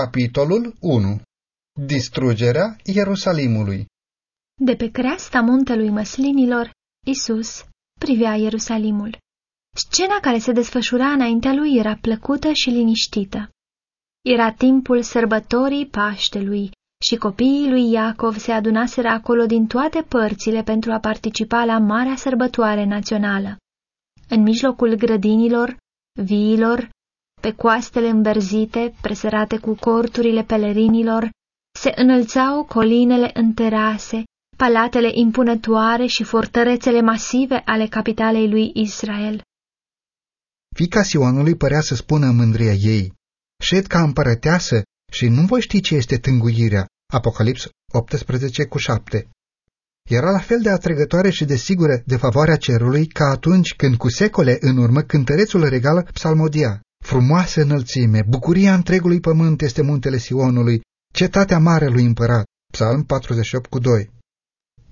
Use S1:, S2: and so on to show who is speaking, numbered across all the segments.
S1: Capitolul 1 Distrugerea Ierusalimului
S2: De pe creasta muntelui măslinilor, Isus privea Ierusalimul. Scena care se desfășura înaintea lui era plăcută și liniștită. Era timpul sărbătorii Paștelui și copiii lui Iacov se adunaseră acolo din toate părțile pentru a participa la marea sărbătoare națională. În mijlocul grădinilor, viilor pe coastele înverzite, presărate cu corturile pelerinilor, se înălțau colinele în terase, palatele impunătoare și fortărețele masive ale capitalei lui Israel.
S1: Fica Sionului părea să spună în mândria ei, șed ca împărăteasă și nu voi ști ce este tânguirea. Apocalips 18 cu 7 Era la fel de atrăgătoare și de sigură de favoarea cerului ca atunci când cu secole în urmă cântărețul regal psalmodia. Frumoasă înălțime, bucuria întregului pământ este muntele Sionului, cetatea marelui împărat. Psalm 48 cu 2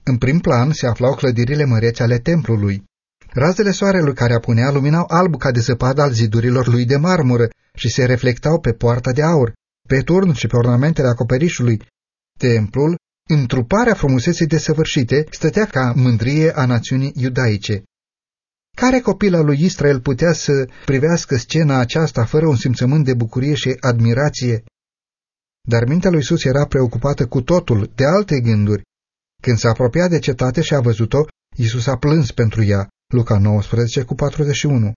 S1: În prim plan se aflau clădirile măreți ale templului. Razele soarelui care apunea luminau alb ca de zăpadă al zidurilor lui de marmură și se reflectau pe poarta de aur, pe turn și pe ornamentele acoperișului. Templul, întruparea frumuseței desăvârșite, stătea ca mândrie a națiunii iudaice. Care copil al lui Israel putea să privească scena aceasta fără un simțământ de bucurie și admirație? Dar mintea lui Isus era preocupată cu totul, de alte gânduri. Când s-a apropiat de cetate și a văzut-o, Isus a plâns pentru ea. Luca 19 cu 41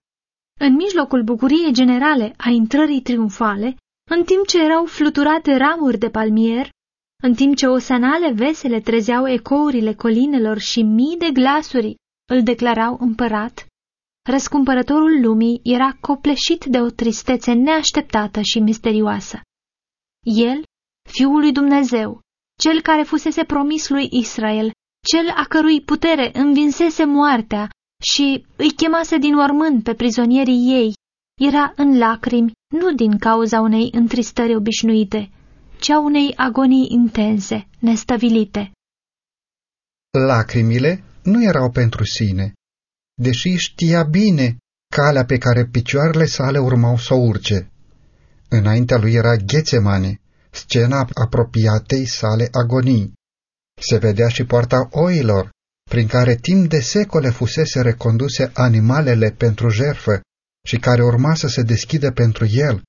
S2: În mijlocul bucuriei generale a intrării triumfale, în timp ce erau fluturate ramuri de palmier, în timp ce osanale vesele trezeau ecourile colinelor și mii de glasuri îl declarau împărat, răscumpărătorul lumii era copleșit de o tristețe neașteptată și misterioasă. El, Fiul lui Dumnezeu, cel care fusese promis lui Israel, cel a cărui putere învinsese moartea și îi chemase din mormânt pe prizonierii ei, era în lacrimi nu din cauza unei întristări obișnuite, ci a unei agonii intense, nestabilite.
S1: Lacrimile nu erau pentru sine, deși știa bine calea pe care picioarele sale urmau să o urce. Înaintea lui era Ghețemane, scena apropiatei sale agonii. Se vedea și poarta oilor, prin care timp de secole fusese reconduse animalele pentru jerfă și care urma să se deschidă pentru el,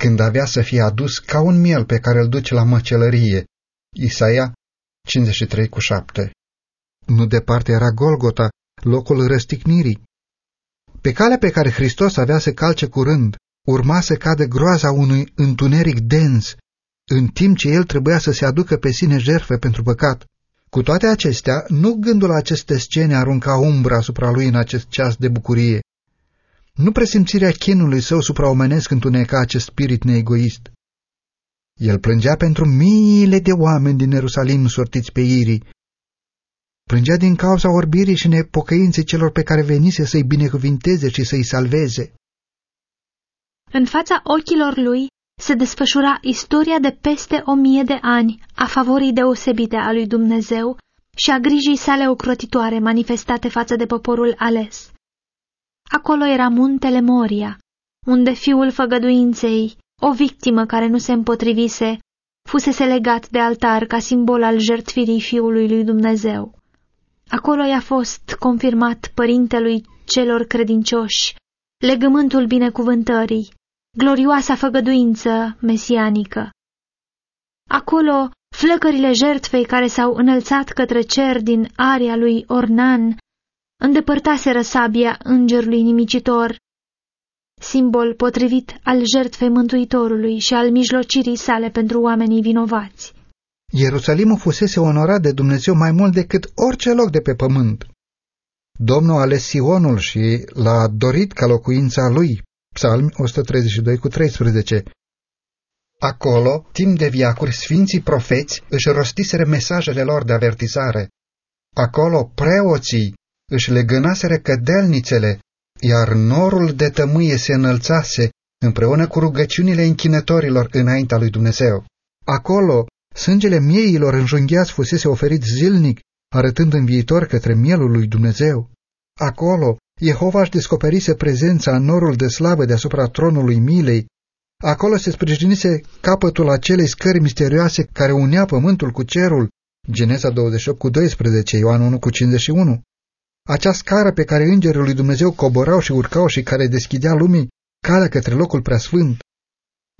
S1: când avea să fie adus ca un miel pe care îl duce la măcelărie. Isaia 53 cu 7 Nu departe era Golgota, locul răstignirii. Pe calea pe care Hristos avea să calce curând, urma să cadă groaza unui întuneric dens, în timp ce el trebuia să se aducă pe sine jertfe pentru păcat. Cu toate acestea, nu gândul la aceste scene arunca umbra asupra lui în acest ceas de bucurie. Nu presimțirea chinului său supraomenesc întuneca acest spirit neegoist. El plângea pentru miile de oameni din Ierusalim sortiți pe irii. Plângea din cauza orbirii și nepocăinței celor pe care venise să-i binecuvinteze și să-i salveze.
S2: În fața ochilor lui se desfășura istoria de peste o mie de ani a favorii deosebite a lui Dumnezeu și a grijii sale ocrotitoare manifestate față de poporul ales. Acolo era muntele Moria, unde fiul făgăduinței, o victimă care nu se împotrivise, fusese legat de altar ca simbol al jertfirii fiului lui Dumnezeu. Acolo i-a fost confirmat părintelui celor credincioși, legământul binecuvântării, glorioasa făgăduință mesianică. Acolo, flăcările jertfei care s-au înălțat către cer din aria lui Ornan îndepărtaseră sabia îngerului nimicitor, simbol potrivit al jertfei Mântuitorului și al mijlocirii sale pentru oamenii vinovați.
S1: Ierusalimul fusese onorat de Dumnezeu mai mult decât orice loc de pe pământ. Domnul a ales Sionul și l-a dorit ca locuința lui, Psalmi 132 cu 13. Acolo, timp de viacuri, sfinții profeți își rostiseră mesajele lor de avertizare. Acolo, preoții își legănaseră cădelnițele, iar norul de tămâie se înălțase împreună cu rugăciunile închinătorilor înaintea lui Dumnezeu. Acolo, sângele mieilor înjunghiați fusese oferit zilnic, arătând în viitor către mielul lui Dumnezeu. Acolo, Jehova își descoperise prezența în norul de slavă deasupra tronului milei, Acolo se sprijinise capătul acelei scări misterioase care unea pământul cu cerul, Genesa 28 cu 12, Ioan 1 cu 51. Acea scară pe care îngerii lui Dumnezeu coborau și urcau și care deschidea lumii calea către locul preasfânt.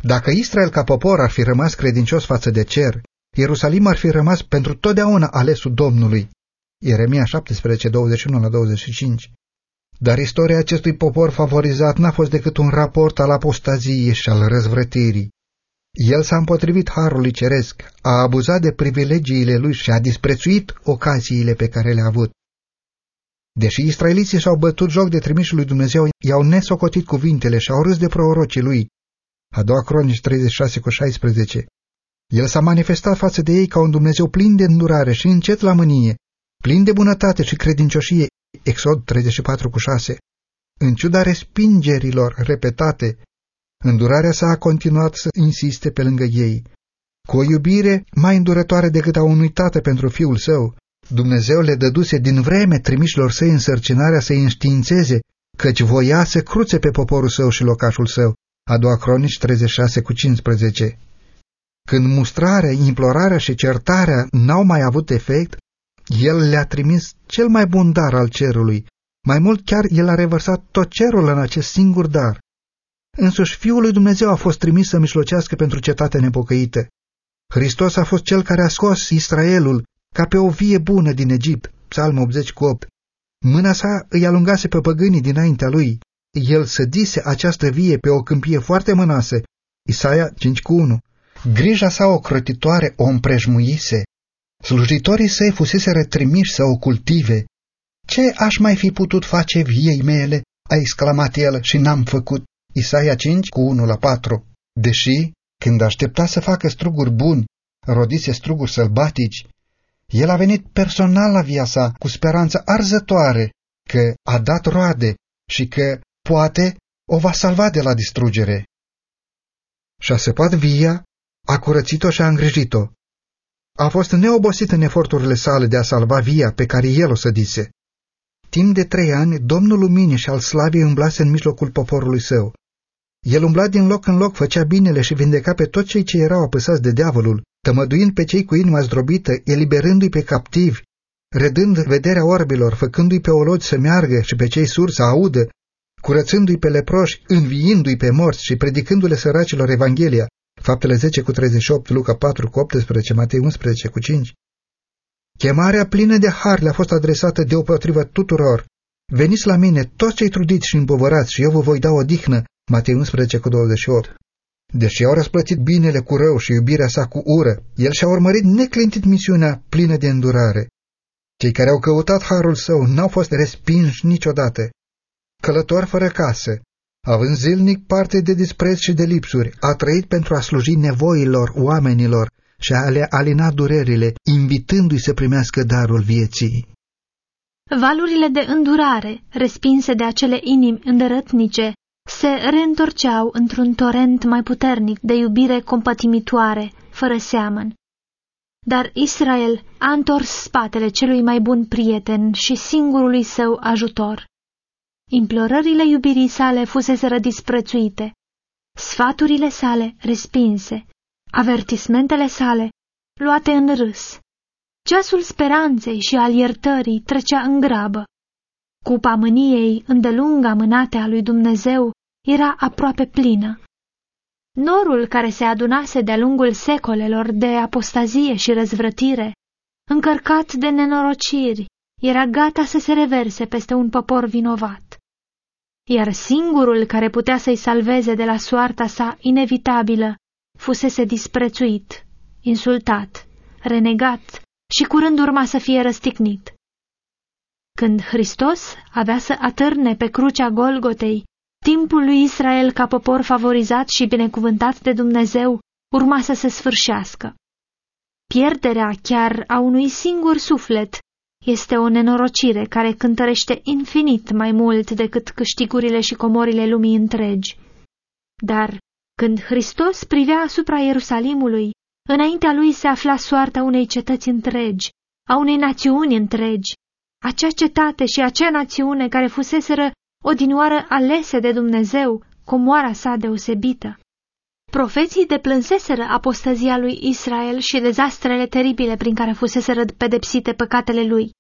S1: Dacă Israel ca popor ar fi rămas credincios față de cer, Ierusalim ar fi rămas pentru totdeauna alesul Domnului. Ieremia 17, 21-25 Dar istoria acestui popor favorizat n-a fost decât un raport al apostaziei și al răzvrătirii. El s-a împotrivit harului ceresc, a abuzat de privilegiile lui și a disprețuit ocaziile pe care le-a avut. Deși israeliții s-au bătut joc de trimișul lui Dumnezeu, i-au nesocotit cuvintele și au râs de prorocii lui. A doua cronici 36 cu 16. El s-a manifestat față de ei ca un Dumnezeu plin de îndurare și încet la mânie, plin de bunătate și credincioșie. Exod 34 cu 6. În ciuda respingerilor repetate, îndurarea sa a continuat să insiste pe lângă ei. Cu o iubire mai îndurătoare decât a unui tată pentru fiul său, Dumnezeu le dăduse din vreme trimișilor săi însărcinarea să-i înștiințeze, căci voia să cruțe pe poporul său și locașul său. A doua cronici 36 cu 15 Când mustrarea, implorarea și certarea n-au mai avut efect, el le-a trimis cel mai bun dar al cerului. Mai mult chiar el a revărsat tot cerul în acest singur dar. Însuși Fiul lui Dumnezeu a fost trimis să mișlocească pentru cetatea nepocăită. Hristos a fost cel care a scos Israelul ca pe o vie bună din Egipt, psalm 80 cu 8. Mâna sa îi alungase pe păgânii dinaintea lui. El sădise această vie pe o câmpie foarte mănoasă, Isaia 5 cu 1. Grija sa ocrotitoare o împrejmuise. Slujitorii săi fusese trimiși să o cultive. Ce aș mai fi putut face viei mele? a exclamat el și n-am făcut. Isaia 5 cu 1 la 4. Deși, când aștepta să facă struguri buni, rodise struguri sălbatici, el a venit personal la via sa cu speranță arzătoare că a dat roade și că, poate, o va salva de la distrugere. Și-a săpat via, a curățit-o și a îngrijit-o. A fost neobosit în eforturile sale de a salva via pe care el o sădise. Timp de trei ani, Domnul Luminii și al Slavii umblase în mijlocul poporului său. El umbla din loc în loc, făcea binele și vindeca pe toți cei ce erau apăsați de diavolul, tămăduind pe cei cu inima zdrobită, eliberându-i pe captivi, redând vederea orbilor, făcându-i pe ologi să meargă și pe cei suri să audă, curățându-i pe leproși, înviindu-i pe morți și predicându-le săracilor Evanghelia, faptele 10 cu 38, Luca 4 cu 18, Matei 11 cu 5. Chemarea plină de har le-a fost adresată deopotrivă tuturor. Veniți la mine, toți cei trudiți și împovărați, și eu vă voi da odihnă, Matei 11 cu 28. Deși au răsplătit binele cu rău și iubirea sa cu ură, el și-a urmărit neclintit misiunea plină de îndurare. Cei care au căutat harul său n-au fost respinși niciodată. Călător fără casă, având zilnic parte de dispreț și de lipsuri, a trăit pentru a sluji nevoilor oamenilor și a le alina durerile, invitându-i să primească darul vieții.
S2: Valurile de îndurare, respinse de acele inimi îndărătnice, se reîntorceau într-un torent mai puternic de iubire compătimitoare, fără seamăn. Dar Israel a întors spatele celui mai bun prieten și singurului său ajutor. Implorările iubirii sale fuseseră disprețuite, sfaturile sale respinse, avertismentele sale luate în râs. Ceasul speranței și al iertării trecea în grabă. Cupa mâniei îndelung amânate a lui Dumnezeu era aproape plină. Norul care se adunase de-a lungul secolelor de apostazie și răzvrătire, încărcat de nenorociri, era gata să se reverse peste un popor vinovat. Iar singurul care putea să-i salveze de la soarta sa inevitabilă fusese disprețuit, insultat, renegat și curând urma să fie răstignit. Când Hristos avea să atârne pe crucea Golgotei, timpul lui Israel ca popor favorizat și binecuvântat de Dumnezeu urma să se sfârșească. Pierderea chiar a unui singur suflet este o nenorocire care cântărește infinit mai mult decât câștigurile și comorile lumii întregi. Dar când Hristos privea asupra Ierusalimului, înaintea lui se afla soarta unei cetăți întregi, a unei națiuni întregi, acea cetate și acea națiune care fuseseră odinioară alese de Dumnezeu, comoara sa deosebită. Profeții deplânseseră apostazia lui Israel și dezastrele teribile prin care fuseseră pedepsite păcatele lui.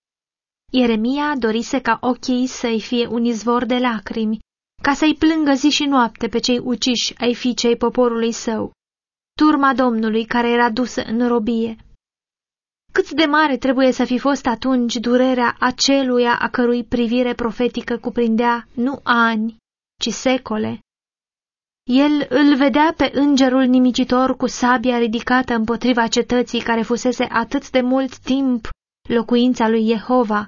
S2: Ieremia dorise ca ochii să-i fie un izvor de lacrimi, ca să-i plângă zi și noapte pe cei uciși ai fiicei poporului său, turma Domnului care era dusă în robie. Cât de mare trebuie să fi fost atunci durerea aceluia a cărui privire profetică cuprindea nu ani, ci secole. El îl vedea pe îngerul nimicitor cu sabia ridicată împotriva cetății care fusese atât de mult timp locuința lui Jehova.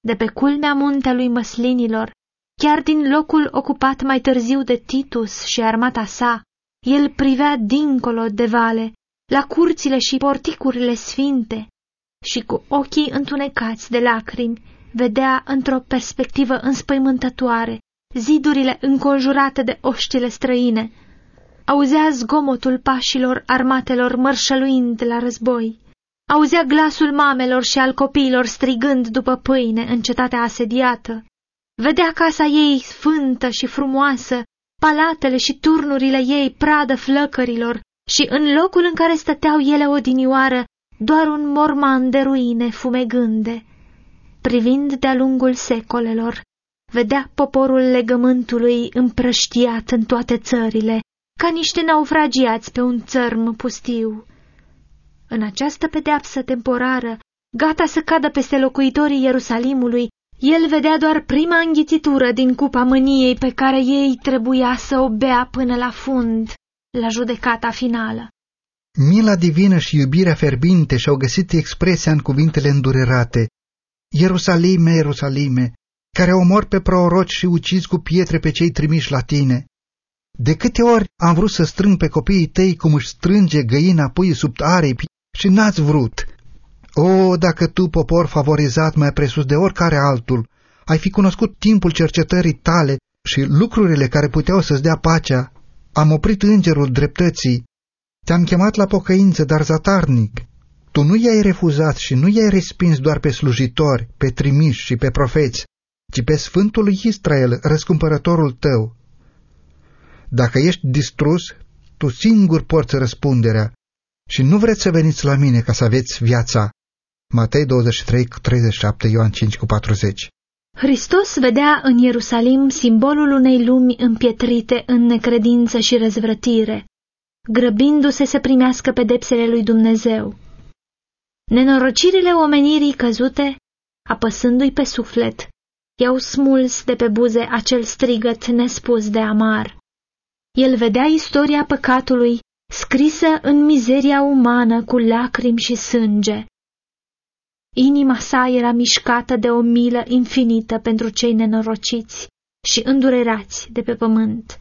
S2: De pe culmea muntelui măslinilor, chiar din locul ocupat mai târziu de Titus și armata sa, el privea dincolo de vale, la curțile și porticurile sfinte și cu ochii întunecați de lacrimi vedea într-o perspectivă înspăimântătoare zidurile înconjurate de oștile străine. Auzea zgomotul pașilor armatelor mărșăluind la război. Auzea glasul mamelor și al copiilor strigând după pâine în cetatea asediată. Vedea casa ei sfântă și frumoasă, palatele și turnurile ei pradă flăcărilor și în locul în care stăteau ele odinioară, doar un morman de ruine fumegânde. Privind de-a lungul secolelor, vedea poporul legământului împrăștiat în toate țările, ca niște naufragiați pe un țărm pustiu. În această pedeapsă temporară, gata să cadă peste locuitorii Ierusalimului, el vedea doar prima înghițitură din cupa mâniei pe care ei trebuia să o bea până la fund, la judecata finală.
S1: Mila divină și iubirea ferbinte și-au găsit expresia în cuvintele îndurerate. Ierusalime, Ierusalime, care omor pe proroci și ucizi cu pietre pe cei trimiși la tine. De câte ori am vrut să strâng pe copiii tăi cum își strânge găina pui sub aripi și n-ați vrut. O, dacă tu, popor favorizat mai presus de oricare altul, ai fi cunoscut timpul cercetării tale și lucrurile care puteau să-ți dea pacea, am oprit îngerul dreptății, te-am chemat la pocăință, dar zatarnic. Tu nu i-ai refuzat și nu i-ai respins doar pe slujitori, pe trimiși și pe profeți, ci pe Sfântul lui Israel, răscumpărătorul tău. Dacă ești distrus, tu singur porți răspunderea și nu vreți să veniți la mine ca să aveți viața. Matei 23, 37, Ioan 5, 40
S2: Hristos vedea în Ierusalim simbolul unei lumi împietrite în necredință și răzvrătire, grăbindu-se să primească pedepsele lui Dumnezeu. Nenorocirile omenirii căzute, apăsându-i pe suflet, i-au smuls de pe buze acel strigăt nespus de amar. El vedea istoria păcatului scrisă în mizeria umană cu lacrimi și sânge. Inima sa era mișcată de o milă infinită pentru cei nenorociți și îndurerați de pe pământ.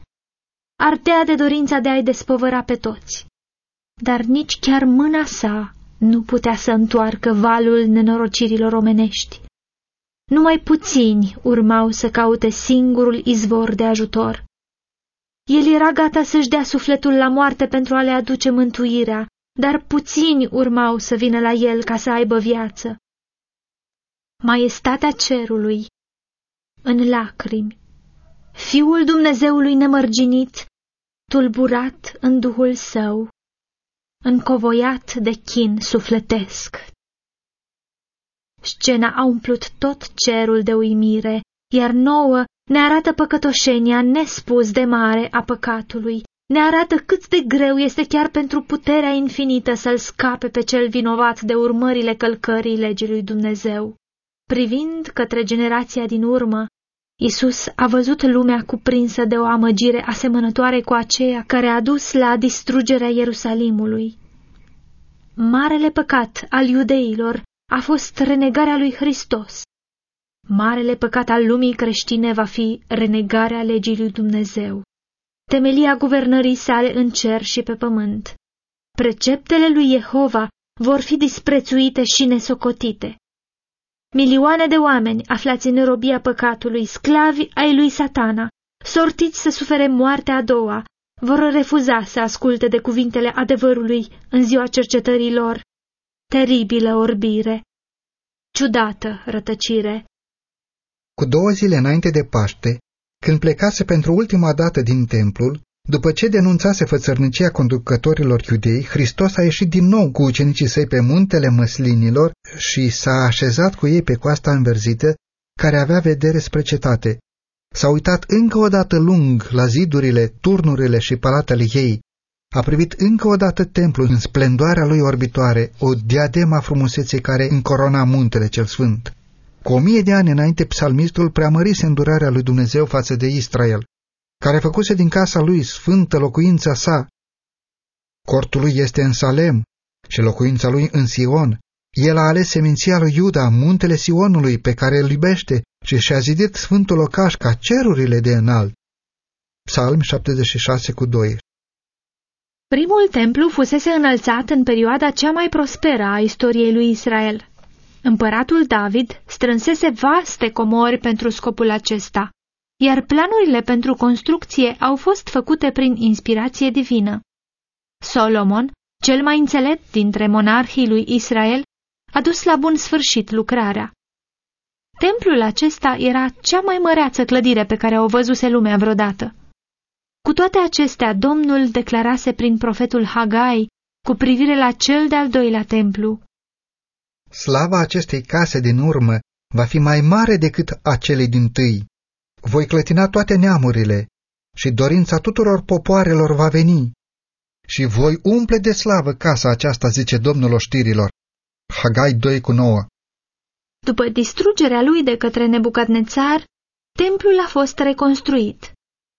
S2: Ardea de dorința de a-i despovăra pe toți, dar nici chiar mâna sa nu putea să întoarcă valul nenorocirilor omenești. Numai puțini urmau să caute singurul izvor de ajutor. El era gata să-și dea sufletul la moarte pentru a le aduce mântuirea, dar puțini urmau să vină la el ca să aibă viață. Maestatea cerului, în lacrimi, Fiul Dumnezeului nemărginit, tulburat în duhul său, încovoiat de chin sufletesc. Scena a umplut tot cerul de uimire, iar nouă ne arată păcătoșenia nespus de mare a păcatului, ne arată cât de greu este chiar pentru puterea infinită să-l scape pe cel vinovat de urmările călcării legii lui Dumnezeu. Privind către generația din urmă, Isus a văzut lumea cuprinsă de o amăgire asemănătoare cu aceea care a dus la distrugerea Ierusalimului. Marele păcat al iudeilor a fost renegarea lui Hristos. Marele păcat al lumii creștine va fi renegarea legii lui Dumnezeu, temelia guvernării sale în cer și pe pământ. Preceptele lui Jehova vor fi disprețuite și nesocotite. Milioane de oameni aflați în robia păcatului, sclavi ai lui satana, sortiți să sufere moartea a doua, vor refuza să asculte de cuvintele adevărului în ziua cercetării lor teribilă orbire, ciudată rătăcire.
S1: Cu două zile înainte de Paște, când plecase pentru ultima dată din templul, După ce denunțase fățărnicia conducătorilor iudei, Hristos a ieșit din nou cu ucenicii săi pe muntele măslinilor și s-a așezat cu ei pe coasta înverzită, care avea vedere spre cetate. S-a uitat încă o dată lung la zidurile, turnurile și palatele ei. A privit încă o dată templul în splendoarea lui orbitoare, o diadema frumuseței care încorona muntele cel sfânt. Cu o mie de ani înainte, psalmistul preamărise îndurarea lui Dumnezeu față de Israel care făcuse din casa lui sfântă locuința sa. Cortul lui este în Salem și locuința lui în Sion. El a ales seminția lui Iuda, muntele Sionului, pe care îl iubește, și și-a zidit sfântul locaș ca cerurile de înalt. Psalm 76 cu 2
S2: Primul templu fusese înălțat în perioada cea mai prosperă a istoriei lui Israel. Împăratul David strânsese vaste comori pentru scopul acesta iar planurile pentru construcție au fost făcute prin inspirație divină. Solomon, cel mai înțelept dintre monarhii lui Israel, a dus la bun sfârșit lucrarea. Templul acesta era cea mai măreață clădire pe care o văzuse lumea vreodată. Cu toate acestea, Domnul declarase prin profetul Hagai cu privire la cel de-al doilea templu.
S1: Slava acestei case din urmă va fi mai mare decât acelei din tâi voi clătina toate neamurile și dorința tuturor popoarelor va veni. Și voi umple de slavă casa aceasta, zice Domnul oștirilor. Hagai 2 cu 9
S2: După distrugerea lui de către Nebucadnețar, templul a fost reconstruit.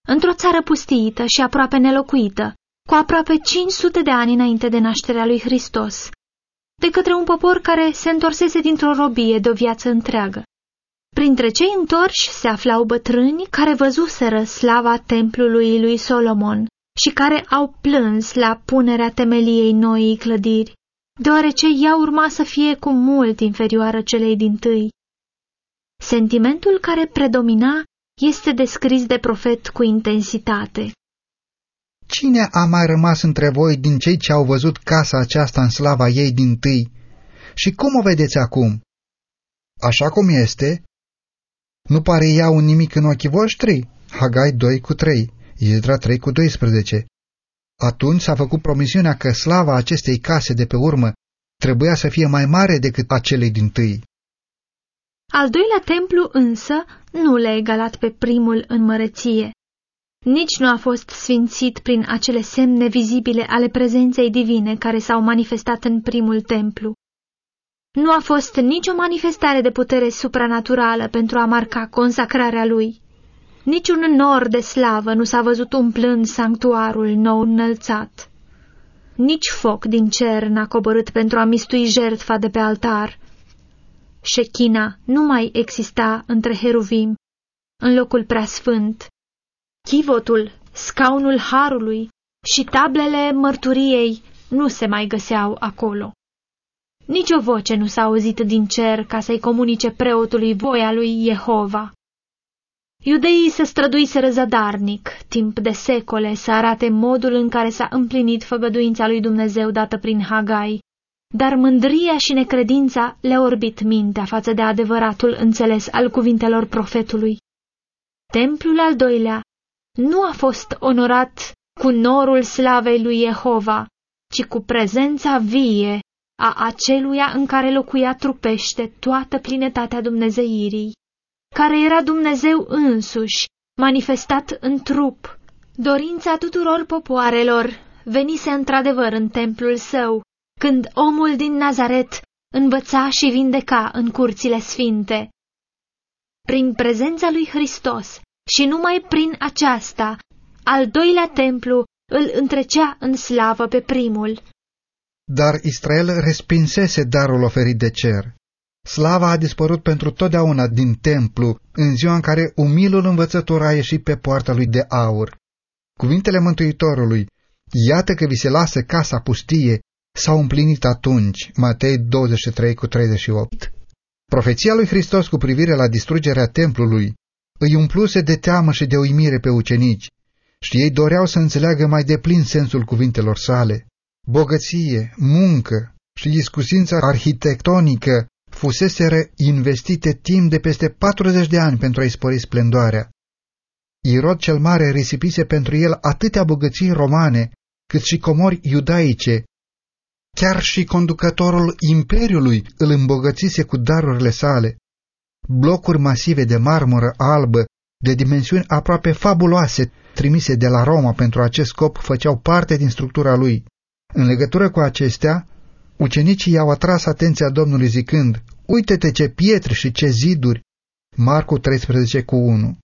S2: Într-o țară pustiită și aproape nelocuită, cu aproape 500 de ani înainte de nașterea lui Hristos, de către un popor care se întorsese dintr-o robie de o viață întreagă. Printre cei întorși se aflau bătrâni care văzuseră slava templului lui Solomon și care au plâns la punerea temeliei noii clădiri, deoarece ea urma să fie cu mult inferioară celei din tâi. Sentimentul care predomina este descris de profet cu intensitate.
S1: Cine a mai rămas între voi din cei ce au văzut casa aceasta în slava ei din tâi? Și cum o vedeți acum? Așa cum este, nu pare ea un nimic în ochii voștri? Hagai 2 cu 3, Iedra 3 cu 12. Atunci s-a făcut promisiunea că slava acestei case de pe urmă trebuia să fie mai mare decât acelei din tâi.
S2: Al doilea templu însă nu le-a egalat pe primul în măreție. Nici nu a fost sfințit prin acele semne vizibile ale prezenței divine care s-au manifestat în primul templu. Nu a fost nicio manifestare de putere supranaturală pentru a marca consacrarea lui. Niciun nor de slavă nu s-a văzut umplând sanctuarul nou înălțat. Nici foc din cer n-a coborât pentru a mistui jertfa de pe altar. Șechina nu mai exista între heruvim, în locul preasfânt. Chivotul, scaunul harului și tablele mărturiei nu se mai găseau acolo. Nici o voce nu s-a auzit din cer ca să-i comunice preotului voia lui Jehova. Iudeii se străduiseră zadarnic, timp de secole, să arate modul în care s-a împlinit făgăduința lui Dumnezeu dată prin Hagai, dar mândria și necredința le-a orbit mintea față de adevăratul înțeles al cuvintelor profetului. Templul al doilea nu a fost onorat cu norul slavei lui Jehova, ci cu prezența vie a aceluia în care locuia trupește toată plinătatea dumnezeirii, care era Dumnezeu însuși, manifestat în trup. Dorința tuturor popoarelor venise într-adevăr în templul său, când omul din Nazaret învăța și vindeca în curțile sfinte. Prin prezența lui Hristos și numai prin aceasta, al doilea templu îl întrecea în slavă pe primul.
S1: Dar Israel respinsese darul oferit de cer. Slava a dispărut pentru totdeauna din templu în ziua în care umilul învățător a ieșit pe poarta lui de aur. Cuvintele Mântuitorului, iată că vi se lasă casa pustie, s-au împlinit atunci, Matei 23 cu 38. Profeția lui Hristos cu privire la distrugerea templului îi umpluse de teamă și de uimire pe ucenici și ei doreau să înțeleagă mai deplin sensul cuvintelor sale bogăție, muncă și iscusința arhitectonică fuseseră investite timp de peste 40 de ani pentru a-i spori splendoarea. Irod cel Mare risipise pentru el atâtea bogății romane, cât și comori iudaice. Chiar și conducătorul imperiului îl îmbogățise cu darurile sale. Blocuri masive de marmură albă, de dimensiuni aproape fabuloase, trimise de la Roma pentru acest scop, făceau parte din structura lui. În legătură cu acestea, ucenicii i-au atras atenția Domnului zicând, Uite-te ce pietre și ce ziduri! Marcu 13 cu 1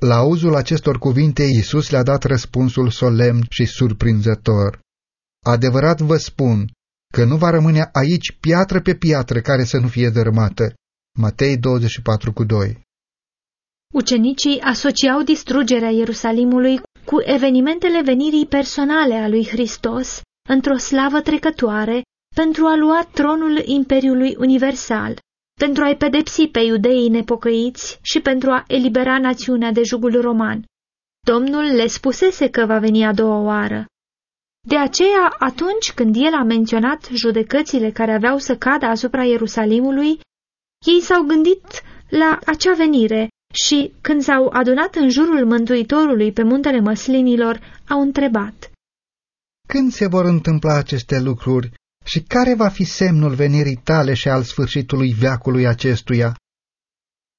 S1: La auzul acestor cuvinte, Iisus le-a dat răspunsul solemn și surprinzător. Adevărat vă spun că nu va rămâne aici piatră pe piatră care să nu fie dărâmată. Matei 24 cu 2
S2: Ucenicii asociau distrugerea Ierusalimului cu evenimentele venirii personale a lui Hristos într-o slavă trecătoare pentru a lua tronul Imperiului Universal, pentru a-i pedepsi pe iudeii nepocăiți și pentru a elibera națiunea de jugul roman. Domnul le spusese că va veni a doua oară. De aceea, atunci când el a menționat judecățile care aveau să cadă asupra Ierusalimului, ei s-au gândit la acea venire și, când s-au adunat în jurul Mântuitorului pe muntele măslinilor, au întrebat.
S1: Când se vor întâmpla aceste lucruri și care va fi semnul venirii tale și al sfârșitului veacului acestuia?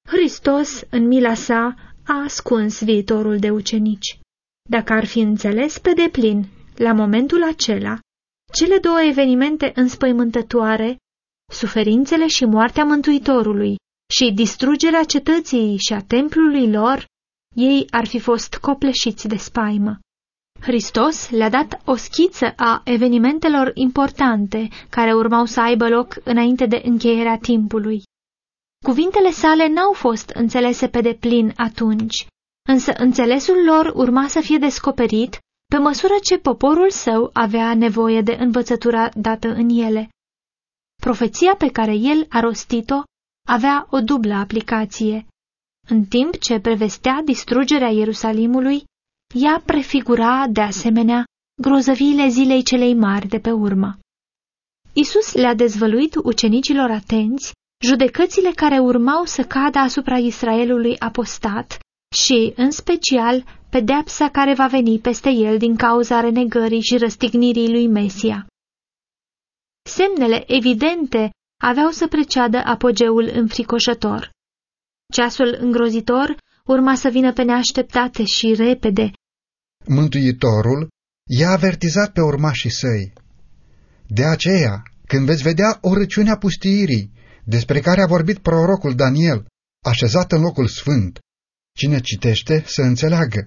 S2: Hristos, în mila sa, a ascuns viitorul de ucenici. Dacă ar fi înțeles pe deplin, la momentul acela, cele două evenimente înspăimântătoare, suferințele și moartea Mântuitorului și distrugerea cetății și a templului lor, ei ar fi fost copleșiți de spaimă. Hristos le-a dat o schiță a evenimentelor importante care urmau să aibă loc înainte de încheierea timpului. Cuvintele sale n-au fost înțelese pe deplin atunci, însă înțelesul lor urma să fie descoperit pe măsură ce poporul său avea nevoie de învățătura dată în ele. Profeția pe care el a rostit-o avea o dublă aplicație. În timp ce prevestea distrugerea Ierusalimului, ea prefigura, de asemenea, grozăviile zilei celei mari de pe urmă. Isus le-a dezvăluit ucenicilor atenți judecățile care urmau să cadă asupra Israelului apostat și, în special, pedeapsa care va veni peste el din cauza renegării și răstignirii lui Mesia. Semnele evidente aveau să preceadă apogeul înfricoșător. Ceasul îngrozitor urma să vină pe neașteptate și repede.
S1: Mântuitorul i-a avertizat pe urmașii săi. De aceea, când veți vedea o răciune a pustiirii, despre care a vorbit prorocul Daniel, așezat în locul sfânt, cine citește să înțeleagă.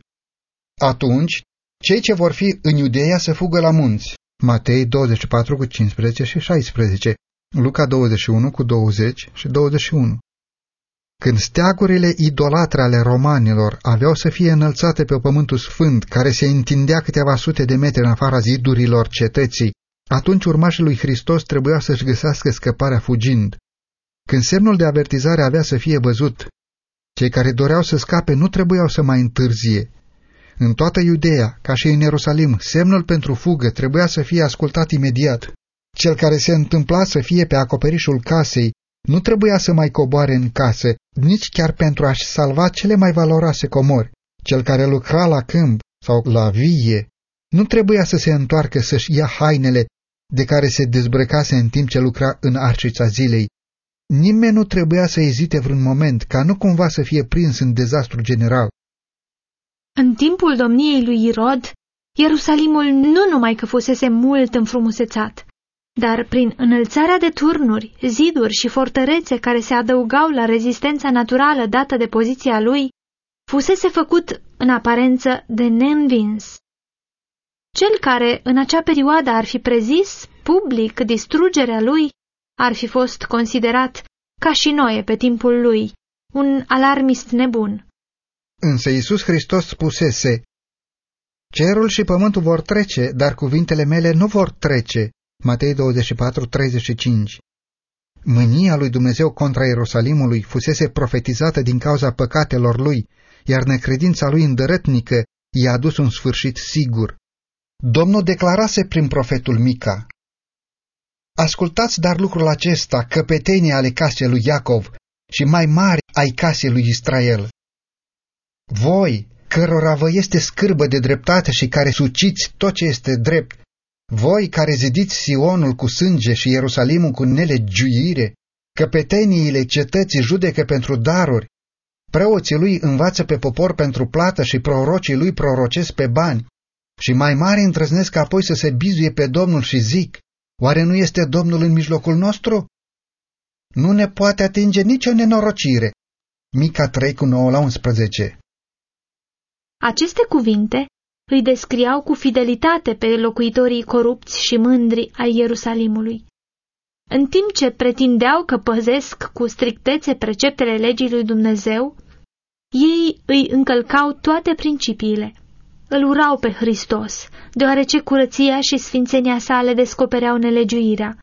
S1: Atunci, cei ce vor fi în Iudeea să fugă la munți. Matei 24 cu 15 și 16, Luca 21 cu 20 și 21. Când steagurile idolatre ale romanilor aveau să fie înălțate pe pământul sfânt, care se întindea câteva sute de metri în afara zidurilor cetății, atunci urmașii lui Hristos trebuia să-și găsească scăparea fugind. Când semnul de avertizare avea să fie văzut, cei care doreau să scape nu trebuiau să mai întârzie. În toată Iudeea, ca și în Ierusalim, semnul pentru fugă trebuia să fie ascultat imediat. Cel care se întâmpla să fie pe acoperișul casei nu trebuia să mai coboare în casă, nici chiar pentru a-și salva cele mai valoroase comori. Cel care lucra la câmp sau la vie nu trebuia să se întoarcă să-și ia hainele de care se dezbrăcase în timp ce lucra în arcița zilei. Nimeni nu trebuia să ezite vreun moment, ca nu cumva să fie prins în dezastru general.
S2: În timpul domniei lui Irod, Ierusalimul nu numai că fusese mult înfrumusețat, dar prin înălțarea de turnuri, ziduri și fortărețe care se adăugau la rezistența naturală dată de poziția lui, fusese făcut în aparență de neînvins. Cel care în acea perioadă ar fi prezis public distrugerea lui ar fi fost considerat, ca și noi pe timpul lui, un alarmist nebun.
S1: Însă Iisus Hristos spusese, Cerul și pământul vor trece, dar cuvintele mele nu vor trece. Matei 24, 35 Mânia lui Dumnezeu contra Ierusalimului fusese profetizată din cauza păcatelor lui, iar necredința lui îndărătnică i-a adus un sfârșit sigur. Domnul declarase prin profetul Mica, Ascultați dar lucrul acesta, căpetenii ale casei lui Iacov și mai mari ai casei lui Israel. Voi, cărora vă este scârbă de dreptate și care suciți tot ce este drept, voi care zidiți Sionul cu sânge și Ierusalimul cu nelegiuire, căpeteniile cetății judecă pentru daruri, preoții lui învață pe popor pentru plată și prorocii lui prorocesc pe bani, și mai mari întrăznesc apoi să se bizuie pe Domnul și zic, oare nu este Domnul în mijlocul nostru? Nu ne poate atinge nicio nenorocire. Mica 3 cu 9 la 11
S2: Aceste cuvinte îi descriau cu fidelitate pe locuitorii corupți și mândri ai Ierusalimului. În timp ce pretindeau că păzesc cu strictețe preceptele legii lui Dumnezeu, ei îi încălcau toate principiile. Îl urau pe Hristos, deoarece curăția și sfințenia sale descopereau nelegiuirea.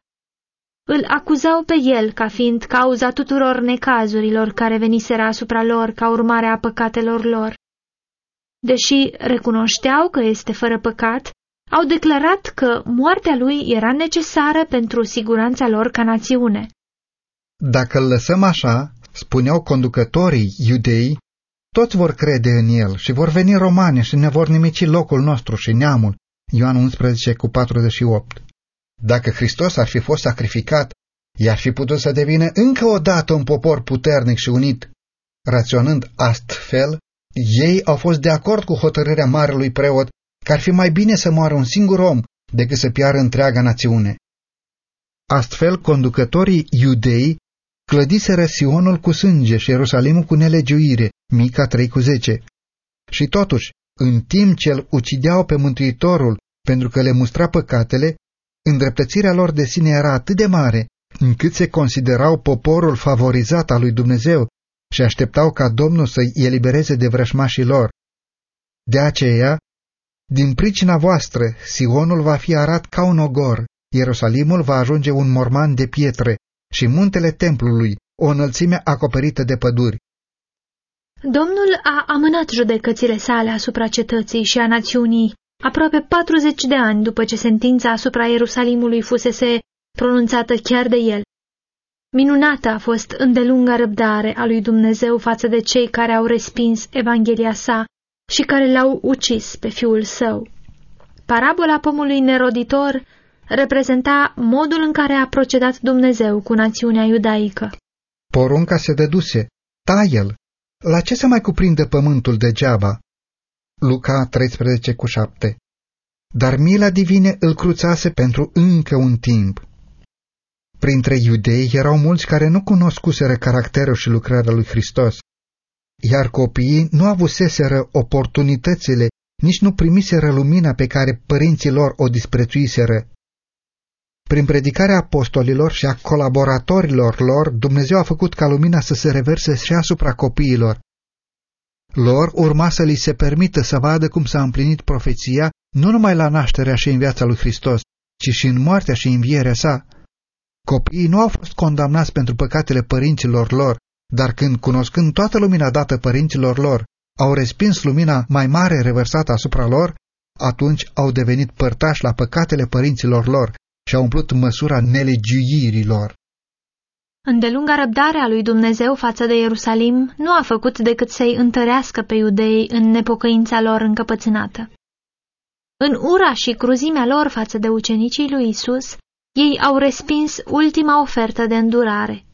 S2: Îl acuzau pe el ca fiind cauza tuturor necazurilor care veniseră asupra lor ca urmare a păcatelor lor. Deși recunoșteau că este fără păcat, au declarat că moartea lui era necesară pentru siguranța lor ca națiune.
S1: Dacă îl lăsăm așa, spuneau conducătorii iudei, toți vor crede în el și vor veni romani și ne vor nimici locul nostru și neamul. Ioan 11 cu 48 Dacă Hristos ar fi fost sacrificat, i-ar fi putut să devină încă o dată un popor puternic și unit. Raționând astfel, ei au fost de acord cu hotărârea marelui preot că ar fi mai bine să moară un singur om decât să piară întreaga națiune. Astfel, conducătorii iudei clădiseră Sionul cu sânge și Ierusalimul cu nelegiuire, Mica 3 cu 10. Și totuși, în timp ce îl ucideau pe Mântuitorul pentru că le mustra păcatele, îndreptățirea lor de sine era atât de mare, încât se considerau poporul favorizat al lui Dumnezeu și așteptau ca Domnul să-i elibereze de vrășmașii lor. De aceea, din pricina voastră, Sionul va fi arat ca un ogor, Ierusalimul va ajunge un morman de pietre și muntele templului, o înălțime acoperită de păduri.
S2: Domnul a amânat judecățile sale asupra cetății și a națiunii aproape 40 de ani după ce sentința asupra Ierusalimului fusese pronunțată chiar de el. Minunată a fost îndelunga răbdare a lui Dumnezeu față de cei care au respins Evanghelia sa și care l-au ucis pe fiul său. Parabola pomului neroditor reprezenta modul în care a procedat Dumnezeu cu națiunea iudaică.
S1: Porunca se deduse, taie-l, la ce se mai cuprinde pământul degeaba? Luca 13 cu 7 Dar mila divine îl cruțase pentru încă un timp. Printre iudei erau mulți care nu cunoscuseră caracterul și lucrarea lui Hristos, iar copiii nu avuseseră oportunitățile, nici nu primiseră lumina pe care părinții lor o disprețuiseră. Prin predicarea apostolilor și a colaboratorilor lor, Dumnezeu a făcut ca lumina să se reverse și asupra copiilor. Lor urma să li se permită să vadă cum s-a împlinit profeția, nu numai la nașterea și în viața lui Hristos, ci și în moartea și învierea sa. Copiii nu au fost condamnați pentru păcatele părinților lor, dar când, cunoscând toată lumina dată părinților lor, au respins lumina mai mare revărsată asupra lor, atunci au devenit părtași la păcatele părinților lor și au umplut măsura nelegiuirilor.
S2: Îndelunga răbdarea lui Dumnezeu față de Ierusalim nu a făcut decât să-i întărească pe iudei în nepocăința lor încăpățânată. În ura și cruzimea lor față de ucenicii lui Isus, ei au respins ultima ofertă de îndurare.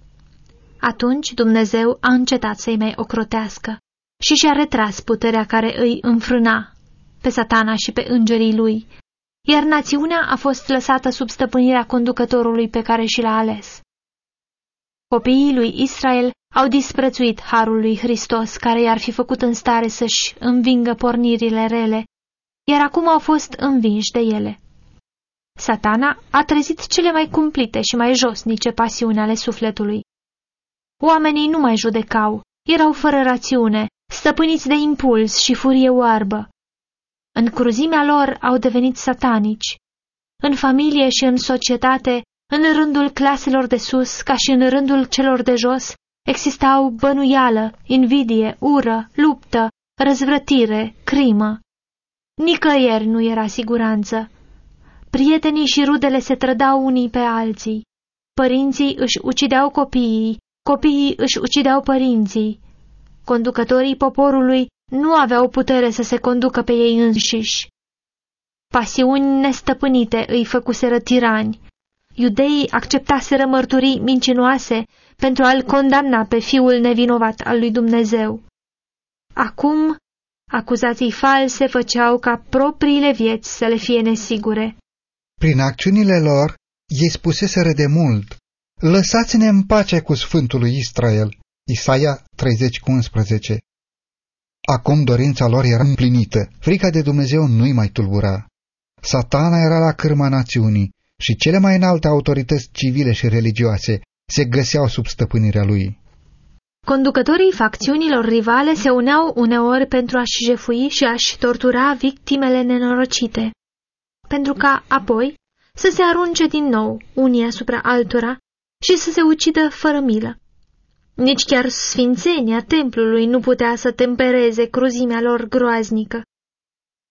S2: Atunci Dumnezeu a încetat să-i mai ocrotească și și-a retras puterea care îi înfrâna pe satana și pe îngerii lui, iar națiunea a fost lăsată sub stăpânirea conducătorului pe care și l-a ales. Copiii lui Israel au disprețuit harul lui Hristos care i-ar fi făcut în stare să-și învingă pornirile rele, iar acum au fost învinși de ele. Satana a trezit cele mai cumplite și mai josnice pasiuni ale sufletului. Oamenii nu mai judecau, erau fără rațiune, stăpâniți de impuls și furie oarbă. În cruzimea lor au devenit satanici. În familie și în societate, în rândul claselor de sus, ca și în rândul celor de jos, existau bănuială, invidie, ură, luptă, răzvrătire, crimă. Nicăieri nu era siguranță. Prietenii și rudele se trădau unii pe alții. Părinții își ucideau copiii, copiii își ucideau părinții. Conducătorii poporului nu aveau putere să se conducă pe ei înșiși. Pasiuni nestăpânite îi făcuseră tirani. Iudeii acceptaseră mărturii mincinoase pentru a-l condamna pe fiul nevinovat al lui Dumnezeu. Acum, acuzații false făceau ca propriile vieți să le fie nesigure.
S1: Prin acțiunile lor, ei spuseseră de mult, Lăsați-ne în pace cu Sfântul lui Israel. Isaia 30,11 Acum dorința lor era împlinită, frica de Dumnezeu nu-i mai tulbura. Satana era la cârma națiunii și cele mai înalte autorități civile și religioase se găseau sub stăpânirea lui.
S2: Conducătorii facțiunilor rivale se uneau uneori pentru a-și jefui și a-și tortura victimele nenorocite, pentru ca, apoi, să se arunce din nou unii asupra altora și să se ucidă fără milă. Nici chiar sfințenia templului nu putea să tempereze cruzimea lor groaznică.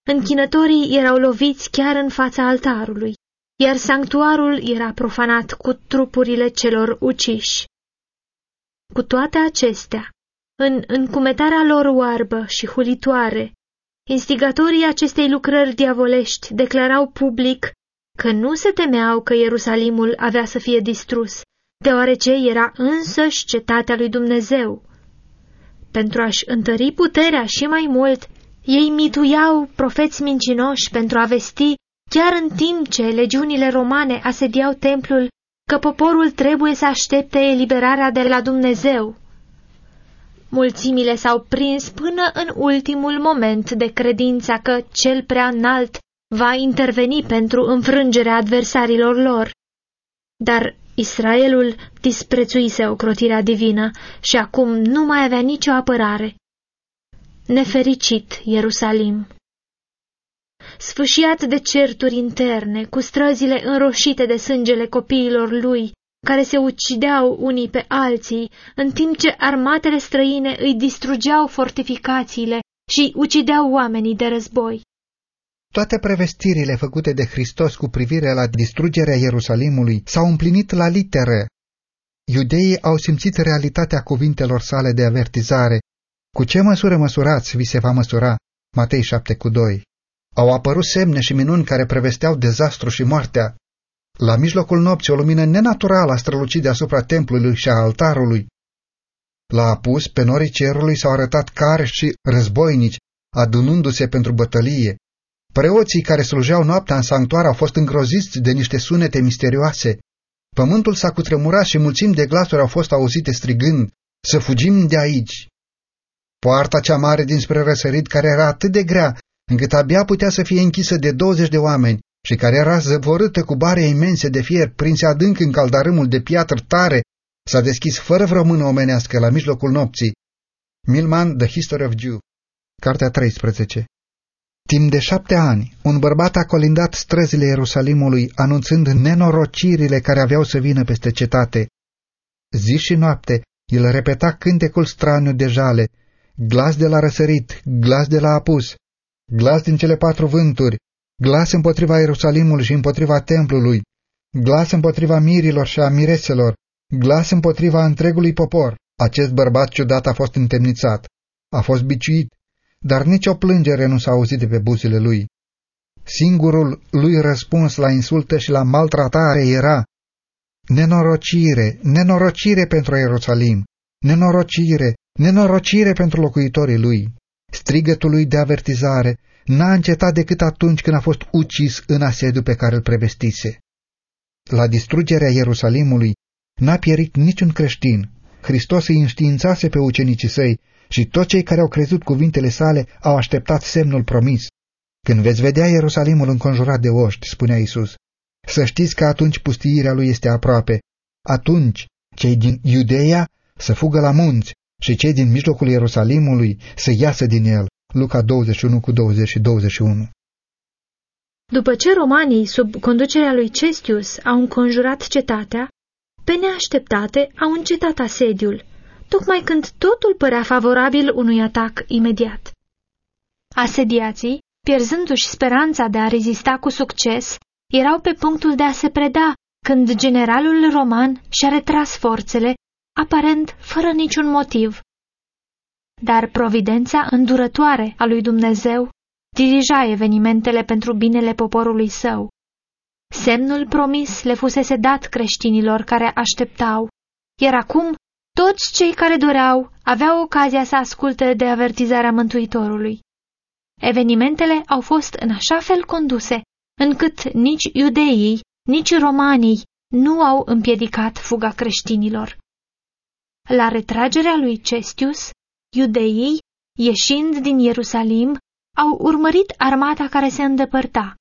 S2: Închinătorii erau loviți chiar în fața altarului, iar sanctuarul era profanat cu trupurile celor uciși. Cu toate acestea, în încumetarea lor oarbă și hulitoare, instigatorii acestei lucrări diavolești declarau public că nu se temeau că Ierusalimul avea să fie distrus, deoarece era însăși cetatea lui Dumnezeu. Pentru a-și întări puterea și mai mult, ei mituiau profeți mincinoși pentru a vesti, chiar în timp ce legiunile romane asediau templul, că poporul trebuie să aștepte eliberarea de la Dumnezeu. Mulțimile s-au prins până în ultimul moment de credința că cel prea înalt va interveni pentru înfrângerea adversarilor lor. Dar Israelul disprețuise ocrotirea divină și acum nu mai avea nicio apărare. Nefericit Ierusalim! Sfâșiat de certuri interne, cu străzile înroșite de sângele copiilor lui, care se ucideau unii pe alții, în timp ce armatele străine îi distrugeau fortificațiile și ucideau oamenii de război.
S1: Toate prevestirile făcute de Hristos cu privire la distrugerea Ierusalimului s-au împlinit la literă. Iudeii au simțit realitatea cuvintelor sale de avertizare. Cu ce măsură măsurați, vi se va măsura? Matei 7 cu 2. Au apărut semne și minuni care prevesteau dezastru și moartea. La mijlocul nopții o lumină nenaturală a strălucit deasupra templului și a altarului. La apus, pe norii cerului s-au arătat care și războinici, adunându-se pentru bătălie. Preoții care slujeau noaptea în sanctuar au fost îngroziți de niște sunete misterioase. Pământul s-a cutremurat și mulțimi de glasuri au fost auzite strigând, să fugim de aici. Poarta cea mare dinspre răsărit, care era atât de grea, încât abia putea să fie închisă de 20 de oameni și care era zăvorâtă cu bare imense de fier, prinse adânc în caldarâmul de piatră tare, s-a deschis fără vreo mână omenească la mijlocul nopții. Milman, The History of Jew, Cartea 13 Timp de șapte ani, un bărbat a colindat străzile Ierusalimului, anunțând nenorocirile care aveau să vină peste cetate. Zi și noapte, el repeta cântecul straniu de jale, glas de la răsărit, glas de la apus, glas din cele patru vânturi, glas împotriva Ierusalimului și împotriva templului, glas împotriva mirilor și a mireselor, glas împotriva întregului popor. Acest bărbat ciudat a fost întemnițat, a fost biciuit, dar nicio plângere nu s-a auzit de pe buzile lui. Singurul lui răspuns la insultă și la maltratare era Nenorocire, nenorocire pentru Ierusalim, nenorocire, nenorocire pentru locuitorii lui. Strigătul lui de avertizare n-a încetat decât atunci când a fost ucis în asediu pe care îl prevestise. La distrugerea Ierusalimului n-a pierit niciun creștin. Hristos îi înștiințase pe ucenicii săi și toți cei care au crezut cuvintele sale au așteptat semnul promis. Când veți vedea Ierusalimul înconjurat de oști, spunea Isus, să știți că atunci pustiirea lui este aproape. Atunci cei din Iudeea să fugă la munți și cei din mijlocul Ierusalimului să iasă din el. Luca 21 cu 20 și 21
S2: După ce romanii, sub conducerea lui Cestius, au înconjurat cetatea, pe neașteptate au încetat asediul tocmai când totul părea favorabil unui atac imediat. Asediații, pierzându-și speranța de a rezista cu succes, erau pe punctul de a se preda când generalul roman și-a retras forțele, aparent fără niciun motiv. Dar providența îndurătoare a lui Dumnezeu dirija evenimentele pentru binele poporului său. Semnul promis le fusese dat creștinilor care așteptau, iar acum toți cei care doreau aveau ocazia să asculte de avertizarea Mântuitorului. Evenimentele au fost în așa fel conduse, încât nici iudeii, nici romanii nu au împiedicat fuga creștinilor. La retragerea lui Cestius, iudeii, ieșind din Ierusalim, au urmărit armata care se îndepărta.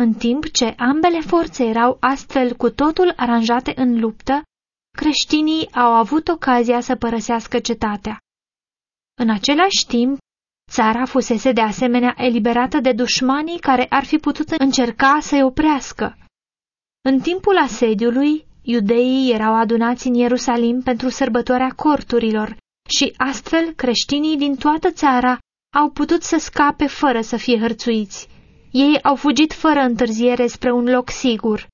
S2: În timp ce ambele forțe erau astfel cu totul aranjate în luptă, creștinii au avut ocazia să părăsească cetatea. În același timp, țara fusese de asemenea eliberată de dușmanii care ar fi putut încerca să-i oprească. În timpul asediului, iudeii erau adunați în Ierusalim pentru sărbătoarea corturilor și astfel creștinii din toată țara au putut să scape fără să fie hărțuiți. Ei au fugit fără întârziere spre un loc sigur.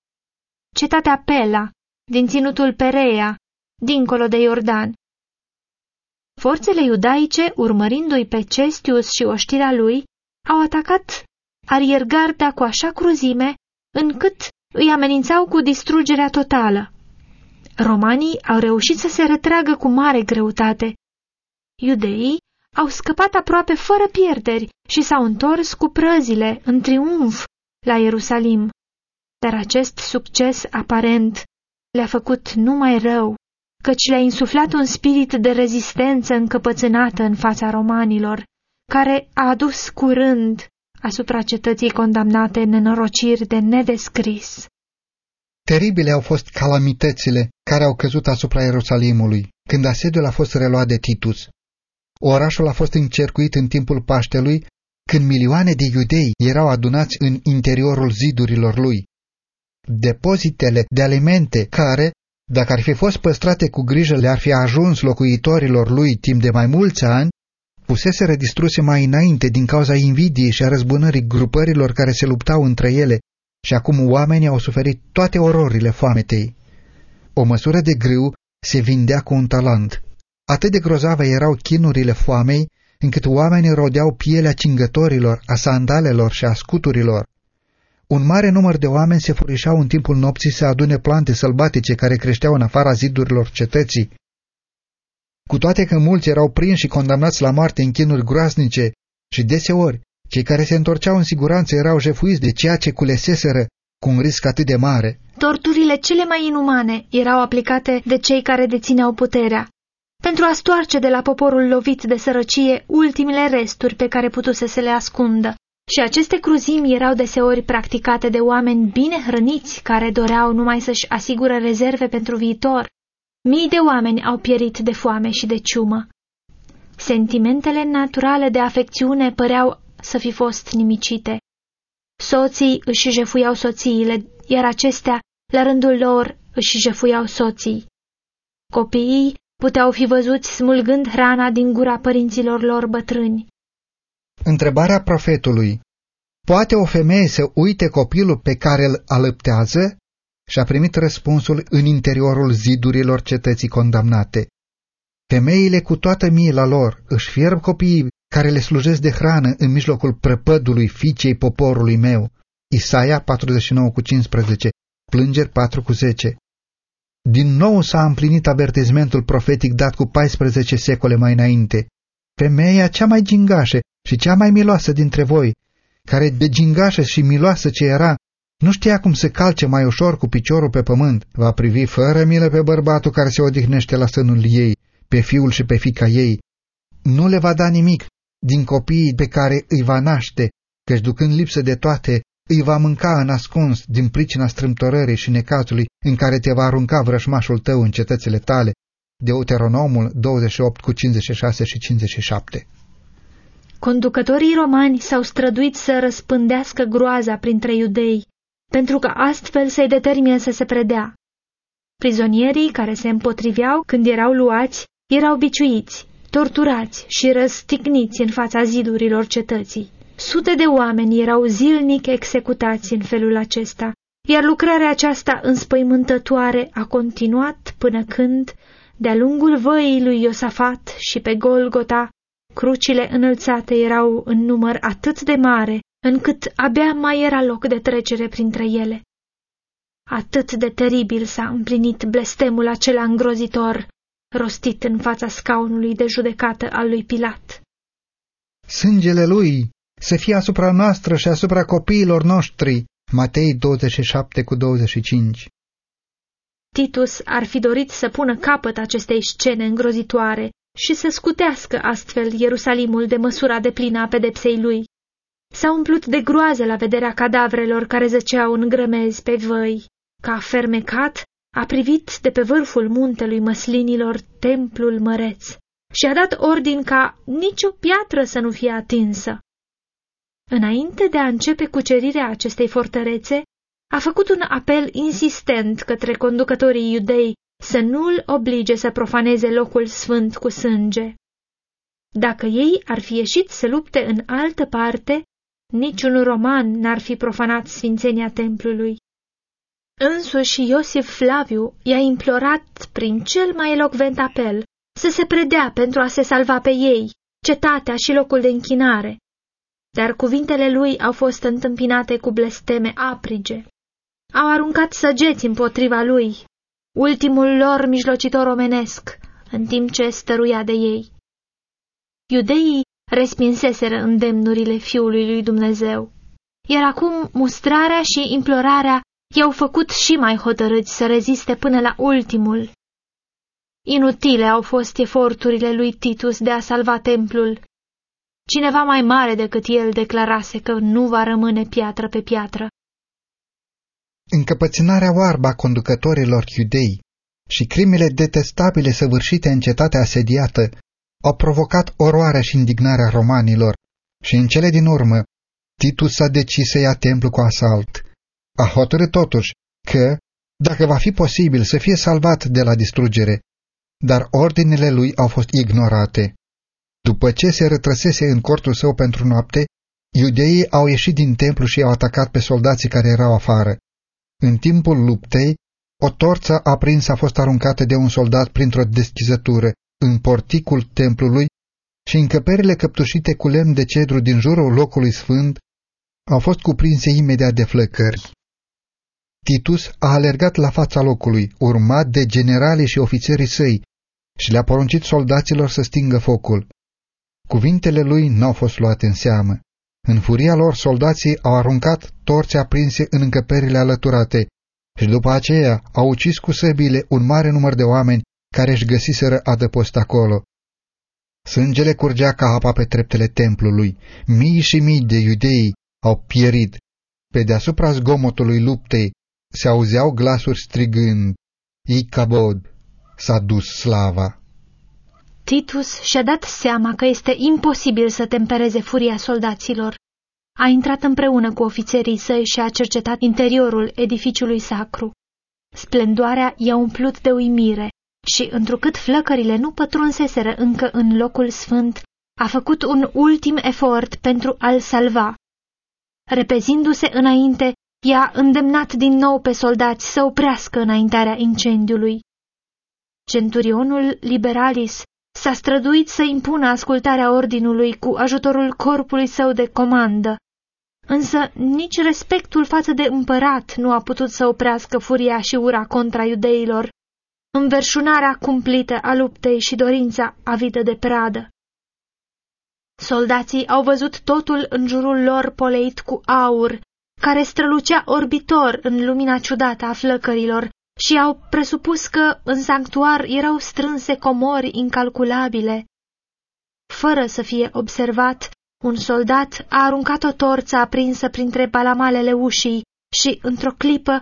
S2: Cetatea Pela, din ținutul Perea, dincolo de Iordan. Forțele iudaice, urmărindu-i pe Cestius și oștirea lui, au atacat ariergarda cu așa cruzime, încât îi amenințau cu distrugerea totală. Romanii au reușit să se retragă cu mare greutate. Iudeii au scăpat aproape fără pierderi și s-au întors cu prăzile în triumf la Ierusalim. Dar acest succes aparent le-a făcut numai rău, căci le-a insuflat un spirit de rezistență încăpățânată în fața romanilor, care a adus curând asupra cetății condamnate nenorociri de nedescris.
S1: Teribile au fost calamitățile care au căzut asupra Ierusalimului, când asediul a fost reluat de Titus. Orașul a fost încercuit în timpul Paștelui, când milioane de iudei erau adunați în interiorul zidurilor lui. Depozitele de alimente care, dacă ar fi fost păstrate cu grijă, le-ar fi ajuns locuitorilor lui timp de mai mulți ani, fusese redistruse mai înainte din cauza invidiei și a răzbunării grupărilor care se luptau între ele și acum oamenii au suferit toate ororile foametei. O măsură de grâu se vindea cu un talent. Atât de grozave erau chinurile foamei, încât oamenii rodeau pielea cingătorilor, a sandalelor și a scuturilor. Un mare număr de oameni se furișau în timpul nopții să adune plante sălbatice care creșteau în afara zidurilor cetății. Cu toate că mulți erau prinși și condamnați la moarte în chinuri groaznice și deseori cei care se întorceau în siguranță erau jefuiți de ceea ce culeseseră cu un risc atât de mare.
S2: Torturile cele mai inumane erau aplicate de cei care dețineau puterea, pentru a stoarce de la poporul lovit de sărăcie ultimele resturi pe care putuse să le ascundă. Și aceste cruzimi erau deseori practicate de oameni bine hrăniți care doreau numai să-și asigură rezerve pentru viitor. Mii de oameni au pierit de foame și de ciumă. Sentimentele naturale de afecțiune păreau să fi fost nimicite. Soții își jefuiau soțiile, iar acestea, la rândul lor, își jefuiau soții. Copiii puteau fi văzuți smulgând hrana din gura părinților lor bătrâni.
S1: Întrebarea profetului, poate o femeie să uite copilul pe care îl alăptează? Și-a primit răspunsul în interiorul zidurilor cetății condamnate. Femeile cu toată mila lor își fierb copiii care le slujesc de hrană în mijlocul prăpădului fiicei poporului meu. Isaia 49 cu 15, Plângeri 4 cu 10. Din nou s-a împlinit avertizmentul profetic dat cu 14 secole mai înainte. Femeia cea mai gingașă și cea mai miloasă dintre voi, care de gingașă și miloasă ce era, nu știa cum să calce mai ușor cu piciorul pe pământ, va privi fără milă pe bărbatul care se odihnește la sânul ei, pe fiul și pe fica ei. Nu le va da nimic din copiii pe care îi va naște, căci ducând lipsă de toate, îi va mânca în ascuns din pricina strâmtorării și necazului în care te va arunca vrășmașul tău în cetățile tale. Deuteronomul 28 cu 56 și 57
S2: Conducătorii romani s-au străduit să răspândească groaza printre iudei, pentru că astfel să-i determine să se predea. Prizonierii care se împotriveau când erau luați erau biciuiți, torturați și răstigniți în fața zidurilor cetății. Sute de oameni erau zilnic executați în felul acesta, iar lucrarea aceasta înspăimântătoare a continuat până când, de-a lungul văii lui Iosafat și pe Golgota, Crucile înălțate erau în număr atât de mare, încât abia mai era loc de trecere printre ele. Atât de teribil s-a împlinit blestemul acela îngrozitor, rostit în fața scaunului de judecată al lui Pilat.
S1: Sângele lui să fie asupra noastră și asupra copiilor noștri. Matei 27 cu 25
S2: Titus ar fi dorit să pună capăt acestei scene îngrozitoare și să scutească astfel Ierusalimul de măsura de plină a pedepsei lui. S-a umplut de groază la vederea cadavrelor care zăceau în grămezi pe văi. Ca fermecat, a privit de pe vârful muntelui măslinilor templul măreț și a dat ordin ca nicio piatră să nu fie atinsă. Înainte de a începe cucerirea acestei fortărețe, a făcut un apel insistent către conducătorii iudei să nu-l oblige să profaneze locul sfânt cu sânge. Dacă ei ar fi ieșit să lupte în altă parte, niciun roman n-ar fi profanat sfințenia templului. Însuși Iosif Flaviu i-a implorat prin cel mai elocvent apel să se predea pentru a se salva pe ei, cetatea și locul de închinare. Dar cuvintele lui au fost întâmpinate cu blesteme aprige. Au aruncat săgeți împotriva lui, ultimul lor mijlocitor omenesc, în timp ce stăruia de ei. Iudeii respinseseră îndemnurile Fiului lui Dumnezeu, iar acum mustrarea și implorarea i-au făcut și mai hotărâți să reziste până la ultimul. Inutile au fost eforturile lui Titus de a salva templul. Cineva mai mare decât el declarase că nu va rămâne piatră pe piatră.
S1: Încăpățânarea oarbă a conducătorilor iudei și crimele detestabile săvârșite în cetatea asediată au provocat oroarea și indignarea romanilor și în cele din urmă Titus a decis să ia templu cu asalt. A hotărât totuși că, dacă va fi posibil să fie salvat de la distrugere, dar ordinele lui au fost ignorate. După ce se retrăsese în cortul său pentru noapte, iudeii au ieșit din templu și au atacat pe soldații care erau afară. În timpul luptei, o torță aprinsă a fost aruncată de un soldat printr-o deschizătură în porticul templului și încăperile căptușite cu lemn de cedru din jurul locului sfânt au fost cuprinse imediat de flăcări. Titus a alergat la fața locului, urmat de generalii și ofițerii săi, și le-a poruncit soldaților să stingă focul. Cuvintele lui n-au fost luate în seamă. În furia lor, soldații au aruncat torțe aprinse în încăperile alăturate și după aceea au ucis cu săbile un mare număr de oameni care își găsiseră adăpost acolo. Sângele curgea ca apa pe treptele templului, mii și mii de iudei au pierit. Pe deasupra zgomotului luptei se auzeau glasuri strigând, Icabod, s-a dus slava.
S2: Titus și-a dat seama că este imposibil să tempereze furia soldaților. A intrat împreună cu ofițerii săi și a cercetat interiorul edificiului sacru. Splendoarea i-a umplut de uimire și, întrucât flăcările nu pătrunseseră încă în locul sfânt, a făcut un ultim efort pentru a-l salva. Repezindu-se înainte, i-a îndemnat din nou pe soldați să oprească înaintarea incendiului. Centurionul Liberalis s-a străduit să impună ascultarea ordinului cu ajutorul corpului său de comandă, însă nici respectul față de împărat nu a putut să oprească furia și ura contra iudeilor, înverșunarea cumplită a luptei și dorința avidă de pradă. Soldații au văzut totul în jurul lor poleit cu aur, care strălucea orbitor în lumina ciudată a flăcărilor și au presupus că în sanctuar erau strânse comori incalculabile. Fără să fie observat, un soldat a aruncat o torță aprinsă printre balamalele ușii și, într-o clipă,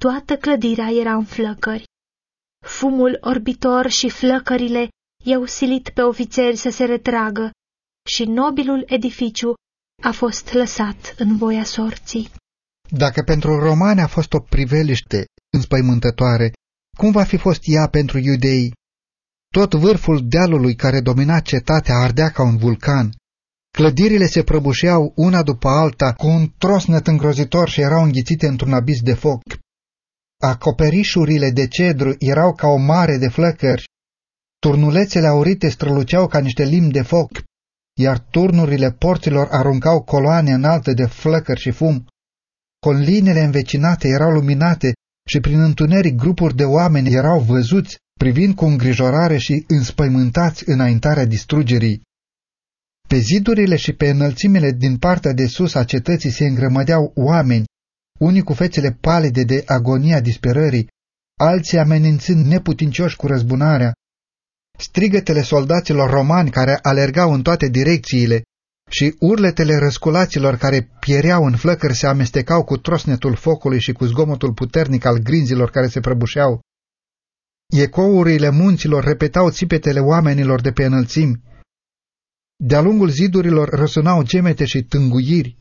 S2: toată clădirea era în flăcări. Fumul orbitor și flăcările i-au silit pe ofițeri să se retragă și nobilul edificiu a fost lăsat în voia sorții.
S1: Dacă pentru romani a fost o priveliște înspăimântătoare, cum va fi fost ea pentru iudei? Tot vârful dealului care domina cetatea ardea ca un vulcan. Clădirile se prăbușeau una după alta cu un trosnet îngrozitor și erau înghițite într-un abis de foc. Acoperișurile de cedru erau ca o mare de flăcări. Turnulețele aurite străluceau ca niște limbi de foc. iar turnurile porților aruncau coloane înalte de flăcări și fum. Colinele învecinate erau luminate și prin întuneric grupuri de oameni erau văzuți, privind cu îngrijorare și înspăimântați înaintarea distrugerii. Pe zidurile și pe înălțimile din partea de sus a cetății se îngrămădeau oameni, unii cu fețele palide de agonia disperării, alții amenințând neputincioși cu răzbunarea. Strigătele soldaților romani care alergau în toate direcțiile și urletele răsculaților care piereau în flăcări se amestecau cu trosnetul focului și cu zgomotul puternic al grinzilor care se prăbușeau. Ecourile munților repetau țipetele oamenilor de pe înălțimi. De-a lungul zidurilor răsunau gemete și tânguiri.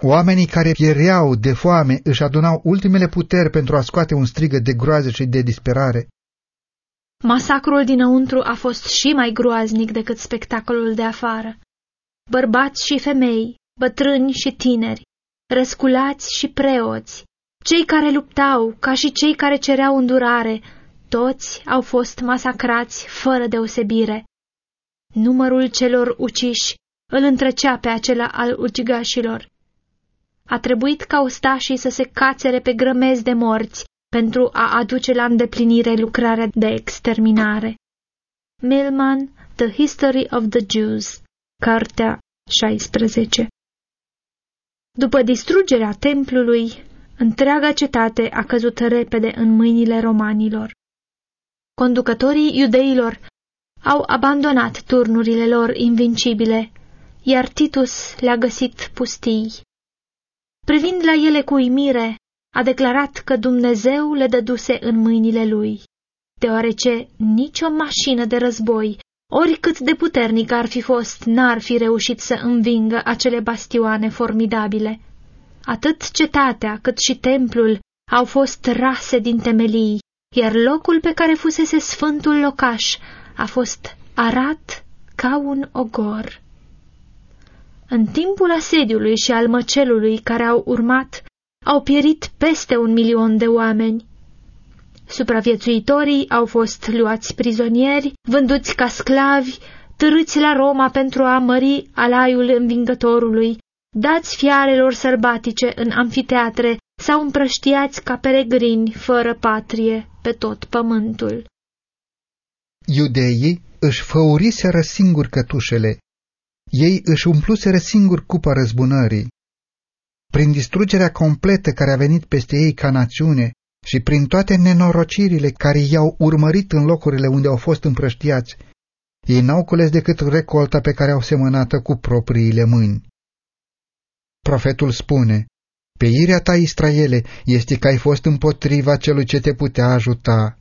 S1: Oamenii care piereau de foame își adunau ultimele puteri pentru a scoate un strigă de groază și de disperare.
S2: Masacrul dinăuntru a fost și mai groaznic decât spectacolul de afară. Bărbați și femei, bătrâni și tineri, răsculați și preoți, cei care luptau ca și cei care cereau îndurare, toți au fost masacrați fără deosebire. Numărul celor uciși îl întrecea pe acela al ucigașilor. A trebuit ca ostașii să se cațere pe grămezi de morți pentru a aduce la îndeplinire lucrarea de exterminare. Milman, The History of the Jews, Cartea 16 După distrugerea templului, întreaga cetate a căzut repede în mâinile romanilor. Conducătorii iudeilor au abandonat turnurile lor invincibile, iar Titus le-a găsit pustii. Privind la ele cu uimire, a declarat că Dumnezeu le dăduse în mâinile lui, deoarece nicio mașină de război, oricât de puternic ar fi fost, n-ar fi reușit să învingă acele bastioane formidabile. Atât cetatea cât și templul au fost rase din temelii, iar locul pe care fusese sfântul locaș a fost arat ca un ogor. În timpul asediului și al măcelului care au urmat, au pierit peste un milion de oameni. Supraviețuitorii au fost luați prizonieri, vânduți ca sclavi, târâți la Roma pentru a mări alaiul învingătorului, dați fiarelor sălbatice în amfiteatre sau împrăștiați ca peregrini fără patrie pe tot pământul.
S1: Iudeii își făuriseră singur cătușele, ei își umpluseră singur cupa răzbunării. Prin distrugerea completă care a venit peste ei ca națiune și prin toate nenorocirile care i-au urmărit în locurile unde au fost împrăștiați, ei n-au cules decât recolta pe care au semănată cu propriile mâini. Profetul spune, Pe irea ta, Israele, este că ai fost împotriva celui ce te putea ajuta,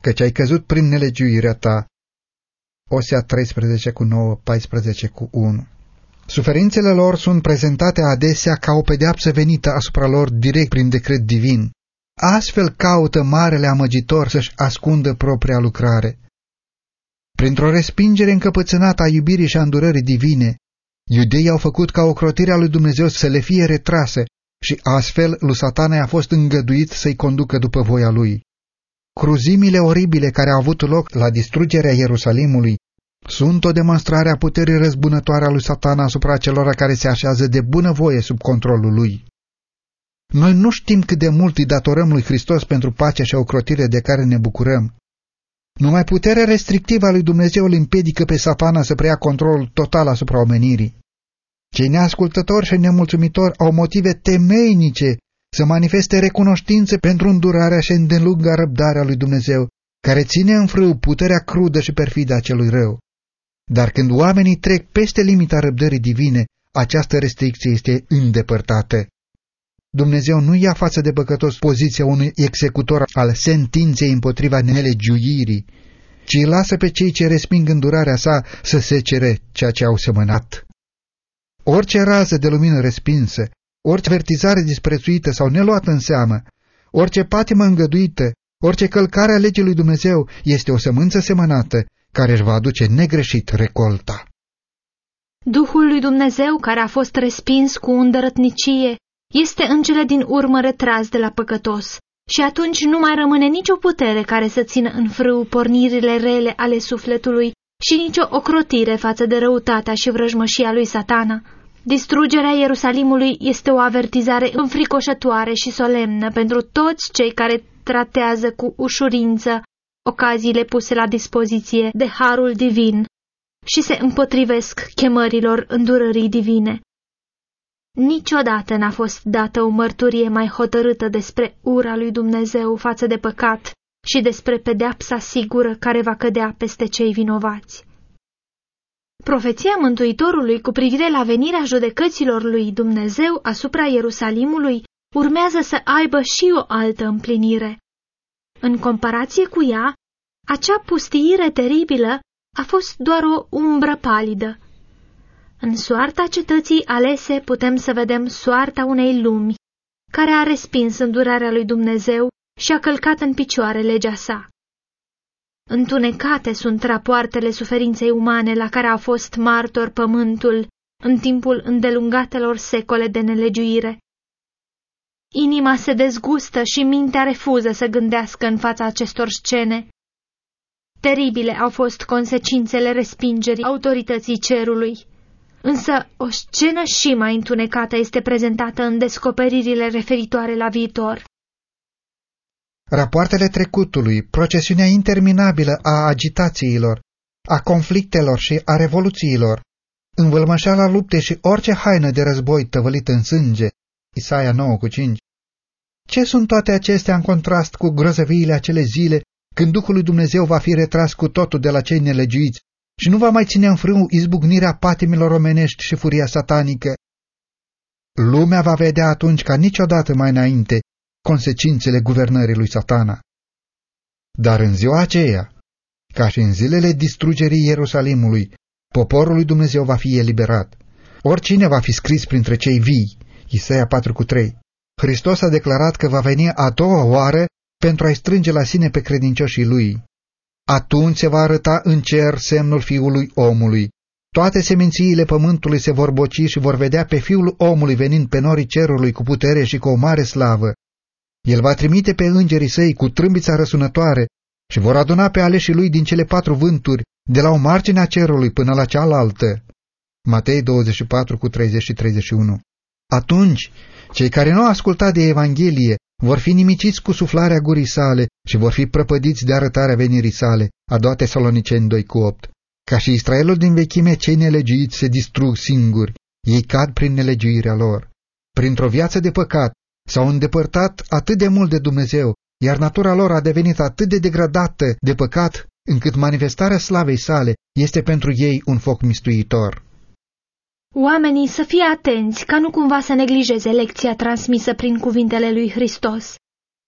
S1: căci ai căzut prin nelegiuirea ta. Osea 13 cu 9, 14 cu 1 Suferințele lor sunt prezentate adesea ca o pedeapsă venită asupra lor direct prin decret divin. Astfel caută marele amăgitor să-și ascundă propria lucrare. Printr-o respingere încăpățânată a iubirii și a îndurării divine, iudeii au făcut ca ocrotirea lui Dumnezeu să le fie retrasă și astfel lui satana a fost îngăduit să-i conducă după voia lui. Cruzimile oribile care au avut loc la distrugerea Ierusalimului sunt o demonstrare a puterii răzbunătoare a lui satana asupra celor care se așează de bunăvoie sub controlul lui. Noi nu știm cât de mult îi datorăm lui Hristos pentru pacea și ocrotire de care ne bucurăm. Numai puterea restrictivă a lui Dumnezeu îl împiedică pe satana să preia controlul total asupra omenirii. Cei neascultători și nemulțumitori au motive temeinice să manifeste recunoștință pentru îndurarea și îndelunga răbdarea lui Dumnezeu, care ține în frâu puterea crudă și perfidă a celui rău. Dar când oamenii trec peste limita răbdării divine, această restricție este îndepărtată. Dumnezeu nu ia față de păcătos poziția unui executor al sentinței împotriva nelegiuirii, ci îi lasă pe cei ce resping îndurarea sa să se cere ceea ce au semănat. Orice rază de lumină respinsă, orice vertizare disprețuită sau neluată în seamă, orice patimă îngăduită, orice călcare a legii lui Dumnezeu este o sămânță semănată care își va aduce negreșit recolta.
S2: Duhul lui Dumnezeu care a fost respins cu îndărătnicie este în cele din urmă retras de la păcătos și atunci nu mai rămâne nicio putere care să țină în frâu pornirile rele ale sufletului și nicio ocrotire față de răutatea și vrăjmășia lui satana. Distrugerea Ierusalimului este o avertizare înfricoșătoare și solemnă pentru toți cei care tratează cu ușurință ocaziile puse la dispoziție de harul divin și se împotrivesc chemărilor îndurării divine. Niciodată n-a fost dată o mărturie mai hotărâtă despre ura lui Dumnezeu față de păcat și despre pedeapsa sigură care va cădea peste cei vinovați. Profeția Mântuitorului cu privire la venirea judecăților lui Dumnezeu asupra Ierusalimului urmează să aibă și o altă împlinire. În comparație cu ea, acea pustiire teribilă a fost doar o umbră palidă. În soarta cetății alese putem să vedem soarta unei lumi, care a respins îndurarea lui Dumnezeu și a călcat în picioare legea sa. Întunecate sunt rapoartele suferinței umane la care a fost martor pământul în timpul îndelungatelor secole de nelegiuire. Inima se dezgustă și mintea refuză să gândească în fața acestor scene. Teribile au fost consecințele respingerii autorității cerului. Însă o scenă și mai întunecată este prezentată în descoperirile referitoare la viitor.
S1: Rapoartele trecutului, procesiunea interminabilă a agitațiilor, a conflictelor și a revoluțiilor, învălmășeala luptei și orice haină de război tăvălită în sânge, Isaia 9,5. Ce sunt toate acestea în contrast cu grozăviile acele zile când Duhul lui Dumnezeu va fi retras cu totul de la cei nelegiuiți și nu va mai ține în frâu izbucnirea patimilor omenești și furia satanică? Lumea va vedea atunci ca niciodată mai înainte consecințele guvernării lui satana. Dar în ziua aceea, ca și în zilele distrugerii Ierusalimului, poporul lui Dumnezeu va fi eliberat. Oricine va fi scris printre cei vii, Isaia 4,3. Hristos a declarat că va veni a doua oară pentru a-i strânge la sine pe credincioșii lui. Atunci se va arăta în cer semnul fiului omului. Toate semințiile pământului se vor boci și vor vedea pe fiul omului venind pe norii cerului cu putere și cu o mare slavă. El va trimite pe îngerii săi cu trâmbița răsunătoare și vor aduna pe aleșii lui din cele patru vânturi, de la o margine a cerului până la cealaltă. Matei 24 cu 30 și 31 Atunci, cei care nu au ascultat de Evanghelie vor fi nimiciți cu suflarea gurii sale și vor fi prăpădiți de arătarea venirii sale, a doua Tesaloniceni 2 cu 8. Ca și Israelul din vechime, cei nelegiuiți se distrug singuri, ei cad prin nelegiuirea lor. Printr-o viață de păcat, s-au îndepărtat atât de mult de Dumnezeu, iar natura lor a devenit atât de degradată de păcat, încât manifestarea slavei sale este pentru ei un foc mistuitor.
S2: Oamenii să fie atenți ca nu cumva să neglijeze lecția transmisă prin cuvintele lui Hristos.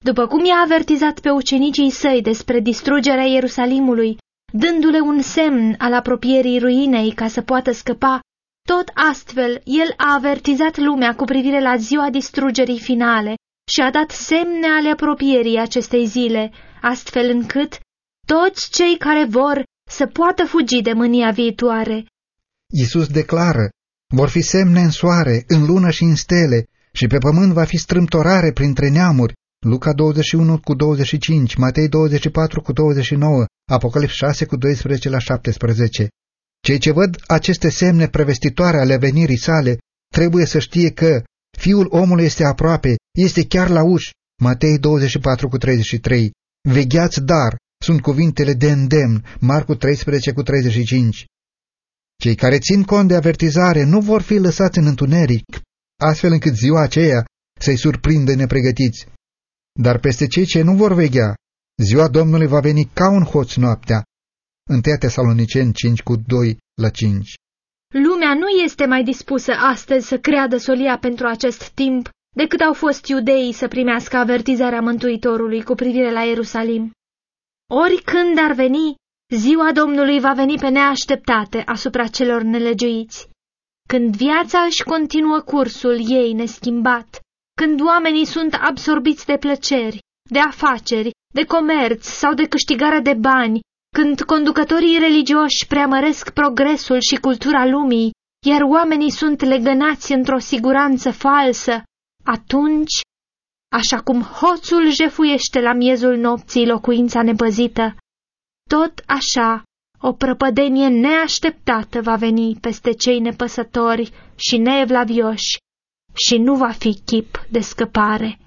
S2: După cum i-a avertizat pe ucenicii săi despre distrugerea Ierusalimului, dându-le un semn al apropierii ruinei ca să poată scăpa, tot astfel el a avertizat lumea cu privire la ziua distrugerii finale și a dat semne ale apropierii acestei zile, astfel încât toți cei care vor să poată fugi de mânia viitoare.
S1: Iisus declară, vor fi semne în soare, în lună și în stele, și pe pământ va fi strâmtorare printre neamuri. Luca 21 cu 25, Matei 24 cu 29, Apocalips 6 cu 12 la 17. Cei ce văd aceste semne prevestitoare ale venirii sale trebuie să știe că Fiul omului este aproape, este chiar la uși. Matei 24 cu 33. Vegheați dar, sunt cuvintele de îndemn, Marcu 13 cu 35. Cei care țin cont de avertizare nu vor fi lăsați în întuneric, astfel încât ziua aceea să-i surprindă nepregătiți. Dar peste cei ce nu vor veghea, ziua Domnului va veni ca un hoț noaptea. 1 Tesaloniceni 5 cu 2 la 5
S2: Lumea nu este mai dispusă astăzi să creadă solia pentru acest timp decât au fost iudeii să primească avertizarea Mântuitorului cu privire la Ierusalim. Oricând ar veni, Ziua Domnului va veni pe neașteptate asupra celor nelegiuiți. Când viața își continuă cursul ei neschimbat, când oamenii sunt absorbiți de plăceri, de afaceri, de comerț sau de câștigare de bani, când conducătorii religioși preamăresc progresul și cultura lumii, iar oamenii sunt legănați într-o siguranță falsă, atunci, așa cum hoțul jefuiește la miezul nopții locuința nepăzită, tot așa O prăpădenie neașteptată va veni peste cei nepăsători și neevlavioși și nu va fi chip de scăpare.